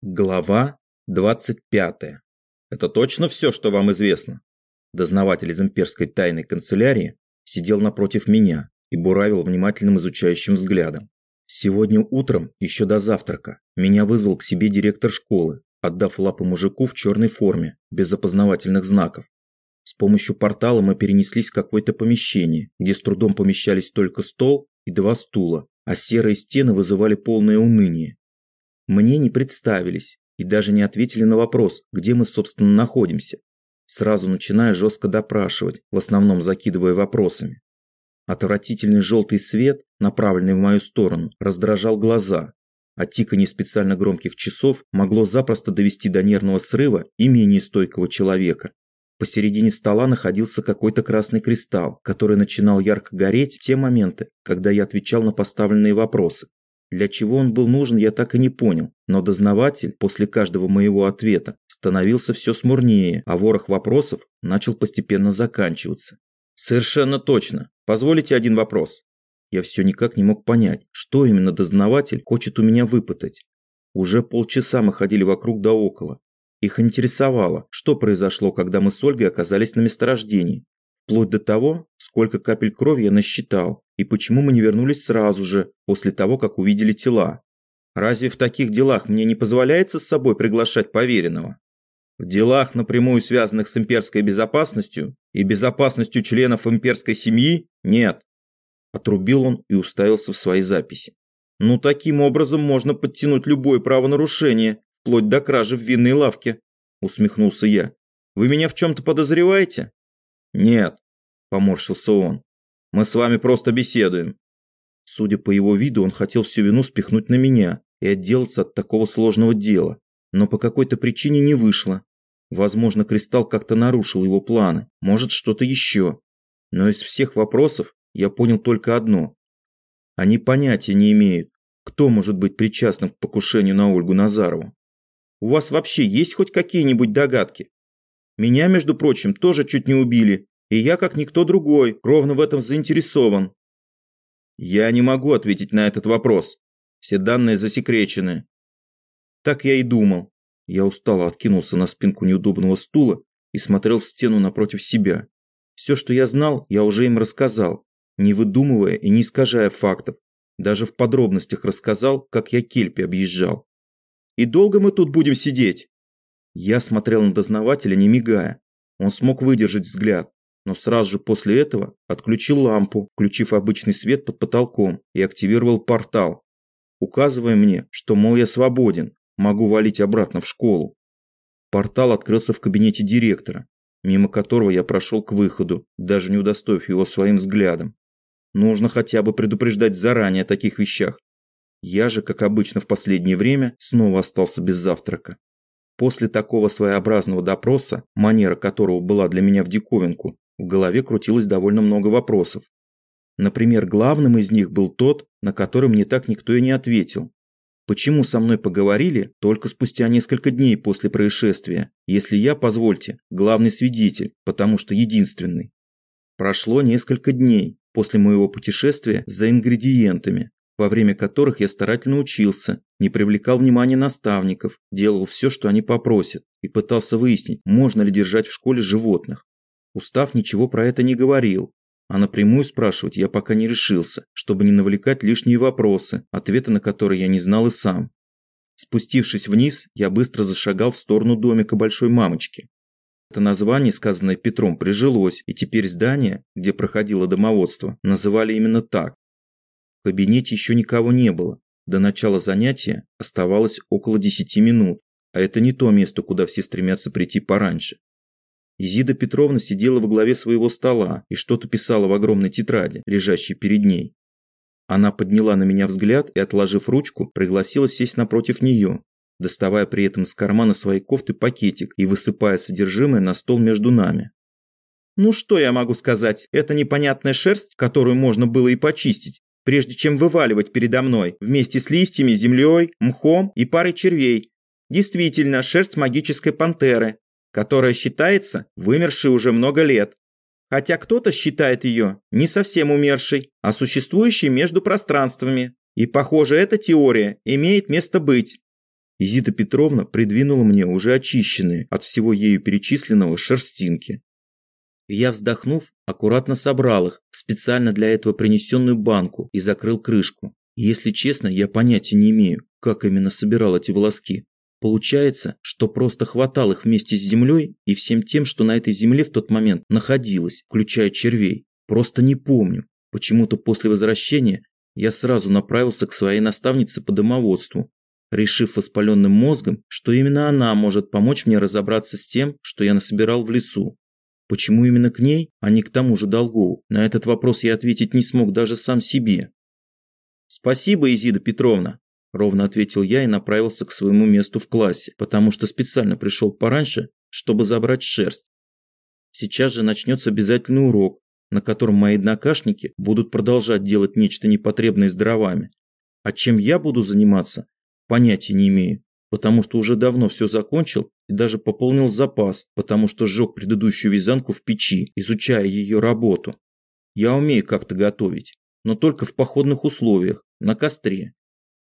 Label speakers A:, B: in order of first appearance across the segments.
A: Глава 25. Это точно все, что вам известно? Дознаватель из имперской тайной канцелярии сидел напротив меня и буравил внимательным изучающим взглядом. Сегодня утром, еще до завтрака, меня вызвал к себе директор школы, отдав лапы мужику в черной форме, без опознавательных знаков. С помощью портала мы перенеслись в какое-то помещение, где с трудом помещались только стол и два стула, а серые стены вызывали полное уныние. Мне не представились и даже не ответили на вопрос, где мы, собственно, находимся. Сразу начиная жестко допрашивать, в основном закидывая вопросами. Отвратительный желтый свет, направленный в мою сторону, раздражал глаза, а тиканье специально громких часов могло запросто довести до нервного срыва и менее стойкого человека. Посередине стола находился какой-то красный кристалл, который начинал ярко гореть в те моменты, когда я отвечал на поставленные вопросы. Для чего он был нужен, я так и не понял, но дознаватель после каждого моего ответа становился все смурнее, а ворох вопросов начал постепенно заканчиваться. Совершенно точно. Позволите один вопрос? Я все никак не мог понять, что именно дознаватель хочет у меня выпытать. Уже полчаса мы ходили вокруг да около. Их интересовало, что произошло, когда мы с Ольгой оказались на месторождении, вплоть до того, сколько капель крови я насчитал, и почему мы не вернулись сразу же, после того, как увидели тела. Разве в таких делах мне не позволяется с собой приглашать поверенного? В делах, напрямую связанных с имперской безопасностью и безопасностью членов имперской семьи, нет. Отрубил он и уставился в свои записи. Ну, таким образом можно подтянуть любое правонарушение, вплоть до кражи в винной лавке, усмехнулся я. Вы меня в чем-то подозреваете? «Нет», – поморщился он, – «мы с вами просто беседуем». Судя по его виду, он хотел всю вину спихнуть на меня и отделаться от такого сложного дела, но по какой-то причине не вышло. Возможно, Кристалл как-то нарушил его планы, может, что-то еще. Но из всех вопросов я понял только одно. Они понятия не имеют, кто может быть причастным к покушению на Ольгу Назарову. У вас вообще есть хоть какие-нибудь догадки? Меня, между прочим, тоже чуть не убили, и я, как никто другой, ровно в этом заинтересован. Я не могу ответить на этот вопрос. Все данные засекречены. Так я и думал. Я устало откинулся на спинку неудобного стула и смотрел в стену напротив себя. Все, что я знал, я уже им рассказал, не выдумывая и не искажая фактов. Даже в подробностях рассказал, как я Кельпи объезжал. «И долго мы тут будем сидеть?» Я смотрел на дознавателя, не мигая. Он смог выдержать взгляд, но сразу же после этого отключил лампу, включив обычный свет под потолком и активировал портал, указывая мне, что, мол, я свободен, могу валить обратно в школу. Портал открылся в кабинете директора, мимо которого я прошел к выходу, даже не удостоив его своим взглядом. Нужно хотя бы предупреждать заранее о таких вещах. Я же, как обычно в последнее время, снова остался без завтрака. После такого своеобразного допроса, манера которого была для меня в диковинку, в голове крутилось довольно много вопросов. Например, главным из них был тот, на который мне так никто и не ответил. Почему со мной поговорили только спустя несколько дней после происшествия, если я, позвольте, главный свидетель, потому что единственный? Прошло несколько дней после моего путешествия за ингредиентами, во время которых я старательно учился, не привлекал внимания наставников, делал все, что они попросят, и пытался выяснить, можно ли держать в школе животных. Устав ничего про это не говорил, а напрямую спрашивать я пока не решился, чтобы не навлекать лишние вопросы, ответы на которые я не знал и сам. Спустившись вниз, я быстро зашагал в сторону домика большой мамочки. Это название, сказанное Петром, прижилось, и теперь здание, где проходило домоводство, называли именно так. В кабинете еще никого не было. До начала занятия оставалось около 10 минут, а это не то место, куда все стремятся прийти пораньше. Изида Петровна сидела во главе своего стола и что-то писала в огромной тетради, лежащей перед ней. Она подняла на меня взгляд и, отложив ручку, пригласила сесть напротив нее, доставая при этом из кармана своей кофты пакетик и высыпая содержимое на стол между нами. Ну что я могу сказать, это непонятная шерсть, которую можно было и почистить, прежде чем вываливать передо мной, вместе с листьями, землей, мхом и парой червей. Действительно, шерсть магической пантеры, которая считается вымершей уже много лет. Хотя кто-то считает ее не совсем умершей, а существующей между пространствами. И, похоже, эта теория имеет место быть. Изита Петровна придвинула мне уже очищенные от всего ею перечисленного шерстинки. Я, вздохнув, аккуратно собрал их в специально для этого принесенную банку и закрыл крышку. Если честно, я понятия не имею, как именно собирал эти волоски. Получается, что просто хватал их вместе с землей и всем тем, что на этой земле в тот момент находилось, включая червей. Просто не помню. Почему-то после возвращения я сразу направился к своей наставнице по домоводству, решив воспаленным мозгом, что именно она может помочь мне разобраться с тем, что я насобирал в лесу. Почему именно к ней, а не к тому же Долгову? На этот вопрос я ответить не смог даже сам себе. «Спасибо, Изида Петровна», – ровно ответил я и направился к своему месту в классе, потому что специально пришел пораньше, чтобы забрать шерсть. Сейчас же начнется обязательный урок, на котором мои однокашники будут продолжать делать нечто непотребное с дровами. А чем я буду заниматься, понятия не имею, потому что уже давно все закончил и даже пополнил запас, потому что сжег предыдущую вязанку в печи, изучая ее работу. Я умею как-то готовить, но только в походных условиях, на костре.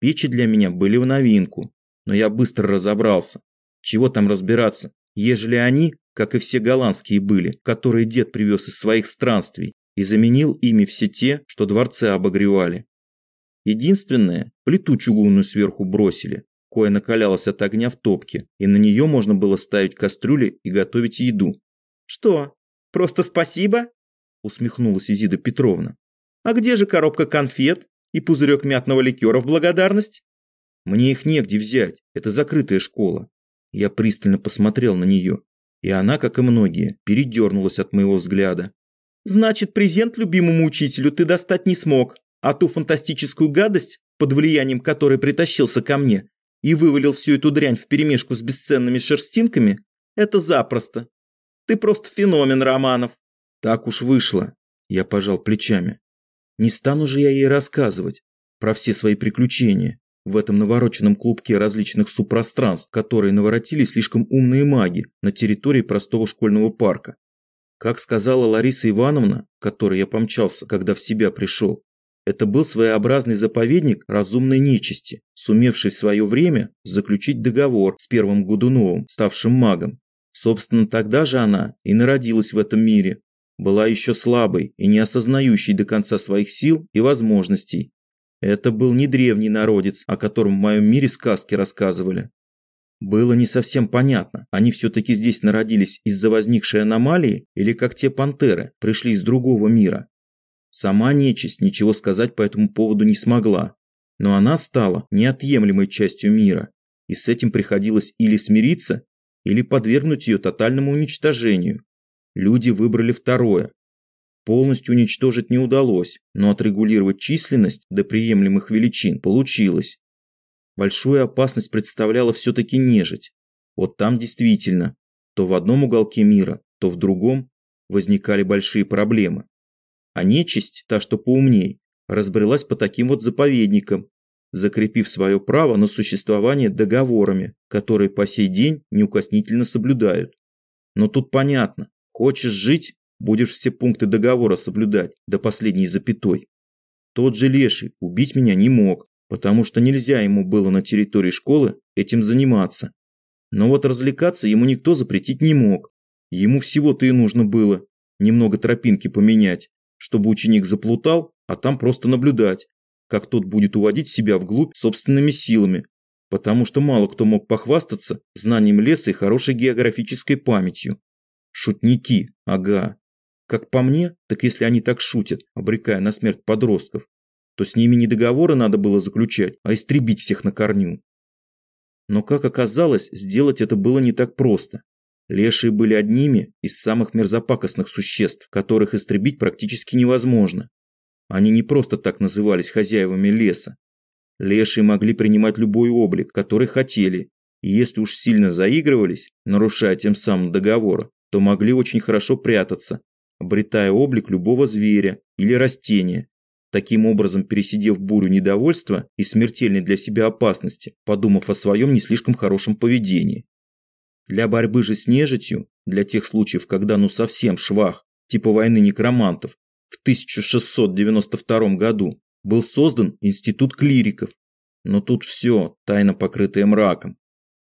A: Печи для меня были в новинку, но я быстро разобрался. Чего там разбираться, ежели они, как и все голландские были, которые дед привез из своих странствий, и заменил ими все те, что дворцы обогревали. Единственное, плиту чугунную сверху бросили, кое накалялась от огня в топке, и на нее можно было ставить кастрюли и готовить еду.
B: «Что, просто спасибо?» – усмехнулась Изида Петровна. «А где же коробка конфет и пузырек мятного ликера в благодарность?»
A: «Мне их негде взять, это закрытая школа». Я пристально посмотрел на нее, и она, как и многие, передернулась от моего взгляда.
B: «Значит, презент любимому учителю ты достать не смог, а ту фантастическую гадость, под влиянием которой притащился ко мне, и вывалил всю эту дрянь вперемешку с бесценными шерстинками, это запросто. Ты просто феномен, Романов.
A: Так уж вышло. Я пожал плечами. Не стану же я ей рассказывать про все свои приключения в этом навороченном клубке различных субпространств, которые наворотили слишком умные маги на территории простого школьного парка. Как сказала Лариса Ивановна, которой я помчался, когда в себя пришел, это был своеобразный заповедник разумной нечисти, сумевший в свое время заключить договор с первым Гудуновым, ставшим магом. Собственно, тогда же она и народилась в этом мире. Была еще слабой и не осознающей до конца своих сил и возможностей. Это был не древний народец, о котором в моем мире сказки рассказывали. Было не совсем понятно, они все-таки здесь народились из-за возникшей аномалии или как те пантеры пришли из другого мира. Сама нечисть ничего сказать по этому поводу не смогла, но она стала неотъемлемой частью мира, и с этим приходилось или смириться, или подвергнуть ее тотальному уничтожению. Люди выбрали второе. Полностью уничтожить не удалось, но отрегулировать численность до приемлемых величин получилось. Большую опасность представляла все-таки нежить. Вот там действительно, то в одном уголке мира, то в другом возникали большие проблемы а нечисть, та что поумней, разбрелась по таким вот заповедникам, закрепив свое право на существование договорами, которые по сей день неукоснительно соблюдают. Но тут понятно, хочешь жить, будешь все пункты договора соблюдать до последней запятой. Тот же Леший убить меня не мог, потому что нельзя ему было на территории школы этим заниматься. Но вот развлекаться ему никто запретить не мог. Ему всего-то и нужно было немного тропинки поменять, чтобы ученик заплутал, а там просто наблюдать, как тот будет уводить себя вглубь собственными силами, потому что мало кто мог похвастаться знанием леса и хорошей географической памятью. Шутники, ага. Как по мне, так если они так шутят, обрекая на смерть подростков, то с ними не договоры надо было заключать, а истребить всех на корню. Но, как оказалось, сделать это было не так просто. Лешие были одними из самых мерзопакостных существ, которых истребить практически невозможно. Они не просто так назывались хозяевами леса. Лешие могли принимать любой облик, который хотели, и если уж сильно заигрывались, нарушая тем самым договор, то могли очень хорошо прятаться, обретая облик любого зверя или растения, таким образом пересидев бурю недовольства и смертельной для себя опасности, подумав о своем не слишком хорошем поведении. Для борьбы же с нежитью, для тех случаев, когда ну совсем швах, типа войны некромантов, в 1692 году был создан институт клириков. Но тут все тайно покрытое мраком.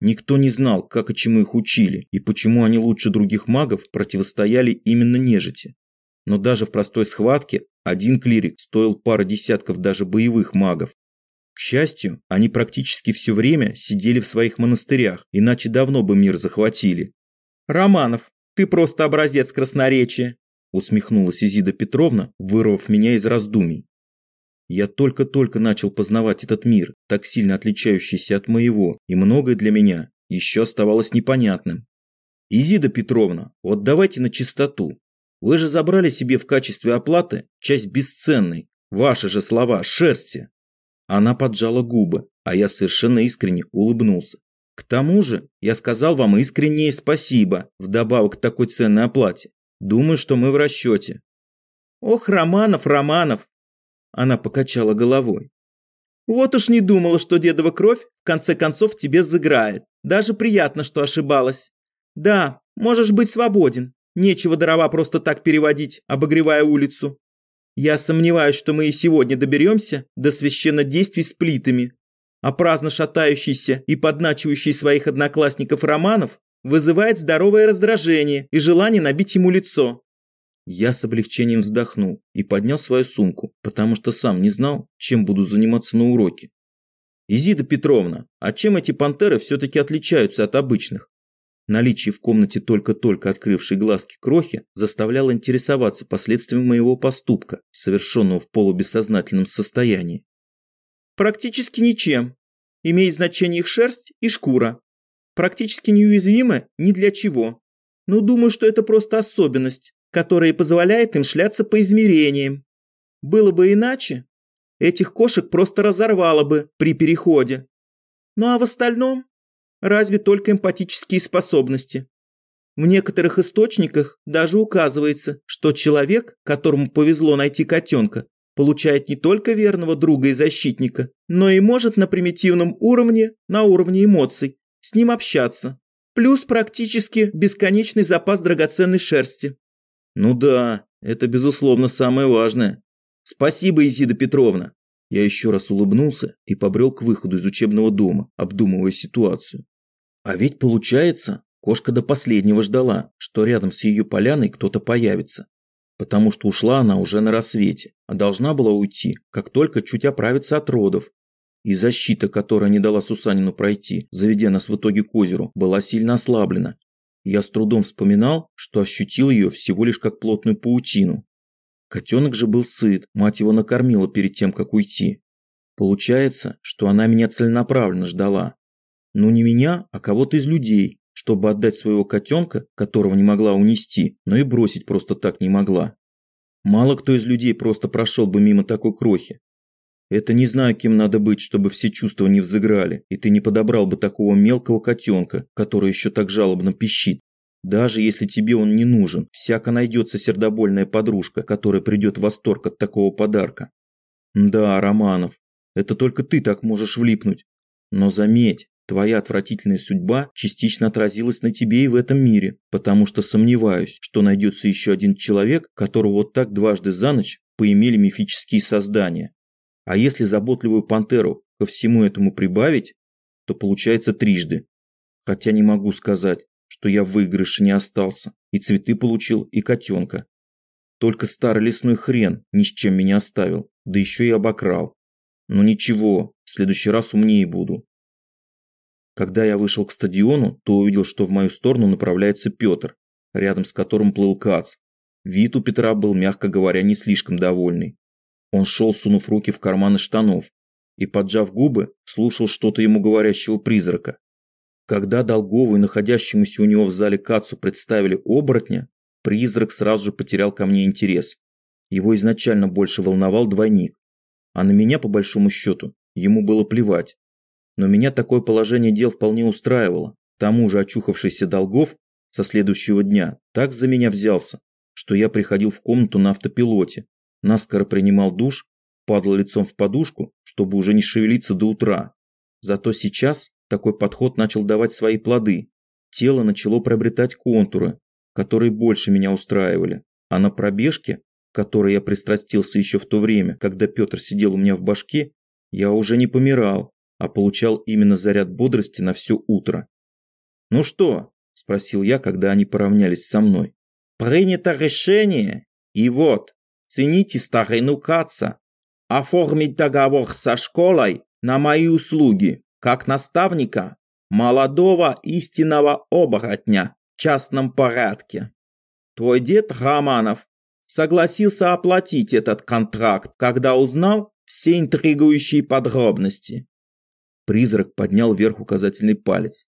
A: Никто не знал, как и чему их учили, и почему они лучше других магов противостояли именно нежити. Но даже в простой схватке один клирик стоил пары десятков даже боевых магов. К счастью, они практически все время сидели в своих монастырях, иначе давно бы мир захватили.
B: «Романов, ты просто образец красноречия!» усмехнулась Изида Петровна, вырвав меня из раздумий. Я только-только начал познавать этот мир, так сильно отличающийся от моего, и многое для меня еще оставалось непонятным. Изида Петровна, вот давайте на чистоту. Вы же забрали себе в качестве оплаты часть бесценной, ваши же слова, шерсти. Она поджала губы, а я совершенно искренне улыбнулся. К тому же, я сказал вам искреннее спасибо, вдобавок к такой ценной оплате. Думаю, что мы в расчете. Ох, Романов, Романов, она покачала головой. Вот уж не думала, что дедова кровь в конце концов тебе заграет. Даже приятно, что ошибалась. Да, можешь быть свободен. Нечего дрова просто так переводить, обогревая улицу. Я сомневаюсь, что мы и сегодня доберемся до священнодействий с плитами. А праздно шатающийся и подначивающий своих одноклассников Романов вызывает здоровое раздражение и желание набить ему лицо. Я с облегчением вздохнул и поднял свою сумку, потому что сам не знал, чем буду заниматься на уроке. «Изида Петровна, а чем эти пантеры все-таки отличаются от обычных?» Наличие в комнате только-только открывшей глазки крохи заставляло интересоваться последствиями моего поступка, совершенного в полубессознательном состоянии. «Практически ничем. Имеет значение их шерсть и шкура. Практически неуязвимы ни для чего. Но думаю, что это просто особенность, которая позволяет им шляться по измерениям. Было бы иначе, этих кошек просто разорвало бы при переходе. Ну а в остальном, разве только эмпатические способности. В некоторых источниках даже указывается, что человек, которому повезло найти котенка, получает не только верного друга и защитника, но и может на примитивном уровне, на уровне эмоций, с ним общаться. Плюс практически бесконечный запас драгоценной шерсти.
A: Ну да, это безусловно самое важное. Спасибо, Изида Петровна. Я еще раз улыбнулся и побрел к выходу из учебного дома, обдумывая ситуацию. А ведь получается, кошка до последнего ждала, что рядом с ее поляной кто-то появится. Потому что ушла она уже на рассвете, а должна была уйти, как только чуть оправится от родов. И защита, которая не дала Сусанину пройти, заведя нас в итоге к озеру, была сильно ослаблена, я с трудом вспоминал, что ощутил ее всего лишь как плотную паутину. Котенок же был сыт, мать его накормила перед тем, как уйти. Получается, что она меня целенаправленно ждала. Ну не меня, а кого-то из людей, чтобы отдать своего котенка, которого не могла унести, но и бросить просто так не могла. Мало кто из людей просто прошел бы мимо такой крохи. Это не знаю, кем надо быть, чтобы все чувства не взыграли, и ты не подобрал бы такого мелкого котенка, который еще так жалобно пищит. Даже если тебе он не нужен, всяко найдется сердобольная подружка, которая придет в восторг от такого подарка. Да, Романов, это только ты так можешь влипнуть. Но заметь, твоя отвратительная судьба частично отразилась на тебе и в этом мире, потому что сомневаюсь, что найдется еще один человек, которого вот так дважды за ночь поимели мифические создания. А если заботливую пантеру ко всему этому прибавить, то получается трижды. Хотя не могу сказать, что я в выигрыше не остался. И цветы получил, и котенка. Только старый лесной хрен ни с чем меня оставил, да еще и обокрал. Но ничего, в следующий раз умнее буду. Когда я вышел к стадиону, то увидел, что в мою сторону направляется Петр, рядом с которым плыл Кац. Вид у Петра был, мягко говоря, не слишком довольный. Он шел, сунув руки в карманы штанов, и, поджав губы, слушал что-то ему говорящего призрака. Когда Долгову и находящемуся у него в зале Кацу представили оборотня, призрак сразу же потерял ко мне интерес. Его изначально больше волновал двойник, а на меня, по большому счету, ему было плевать. Но меня такое положение дел вполне устраивало. К тому же очухавшийся Долгов со следующего дня так за меня взялся, что я приходил в комнату на автопилоте, наскоро принимал душ, падал лицом в подушку, чтобы уже не шевелиться до утра. Зато сейчас такой подход начал давать свои плоды. Тело начало приобретать контуры, которые больше меня устраивали. А на пробежке, которой я пристрастился еще в то время, когда Петр сидел у меня в башке, я уже не помирал, а получал именно заряд бодрости на все утро. «Ну что?» – спросил я, когда они поравнялись со мной.
B: «Принято решение, и вот, цените старину Каца, оформить договор со школой на мои услуги, как наставника молодого истинного оборотня в частном порядке. Твой дед Романов согласился оплатить этот контракт, когда узнал все интригующие подробности.
A: Призрак поднял вверх указательный палец.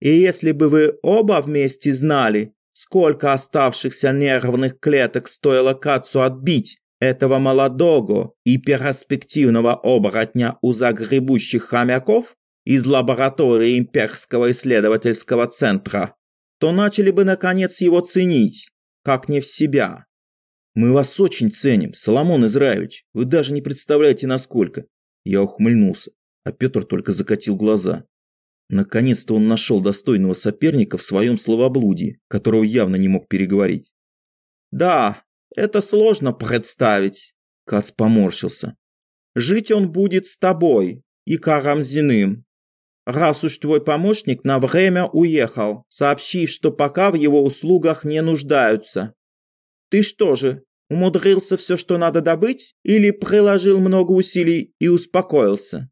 B: И если бы вы оба вместе знали, сколько оставшихся нервных клеток стоило Кацу отбить этого молодого и перспективного оборотня у загребущих хомяков из лаборатории Имперского исследовательского центра, то начали бы наконец его ценить, как не в себя.
A: Мы вас очень ценим, Соломон Израилевич. Вы даже не представляете, насколько. Я ухмыльнулся, а Петр только закатил глаза. Наконец-то он нашел достойного соперника в своем словоблудии, которого явно не мог переговорить.
B: Да, это сложно представить.
A: Кац поморщился.
B: Жить он будет с тобой и Карамзиным. Раз уж твой помощник на время уехал, сообщив, что пока в его услугах не нуждаются. Ты что же, умудрился все, что надо добыть, или приложил много усилий и успокоился?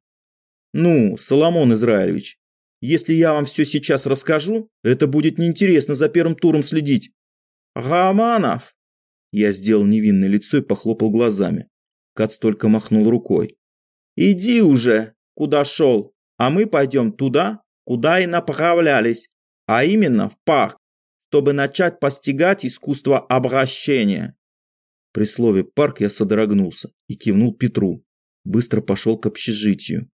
A: Ну, Соломон Израилевич, если я вам все сейчас расскажу, это будет неинтересно за первым туром следить.
B: Романов,
A: я сделал невинное лицо и похлопал глазами. Кац только махнул рукой.
B: «Иди уже, куда шел, а мы пойдем туда, куда и направлялись, а именно в парк, чтобы начать постигать искусство обращения».
A: При слове «парк» я содрогнулся и кивнул Петру. Быстро пошел к общежитию.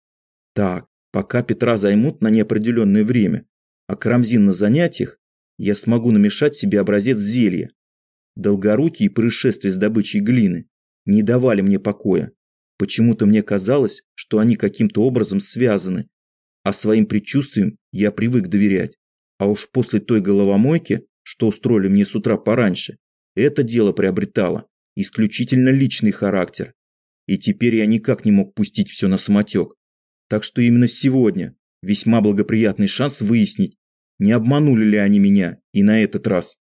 A: Так, пока Петра займут на неопределенное время, а Карамзин на занятиях, я смогу намешать себе образец зелья, Долгорукие происшествия с добычей глины не давали мне покоя. Почему-то мне казалось, что они каким-то образом связаны, а своим предчувствиям я привык доверять. А уж после той головомойки, что устроили мне с утра пораньше, это дело приобретало исключительно личный характер. И теперь я никак не мог пустить все на самотек. Так что именно сегодня весьма благоприятный шанс выяснить, не обманули ли они меня и на этот раз.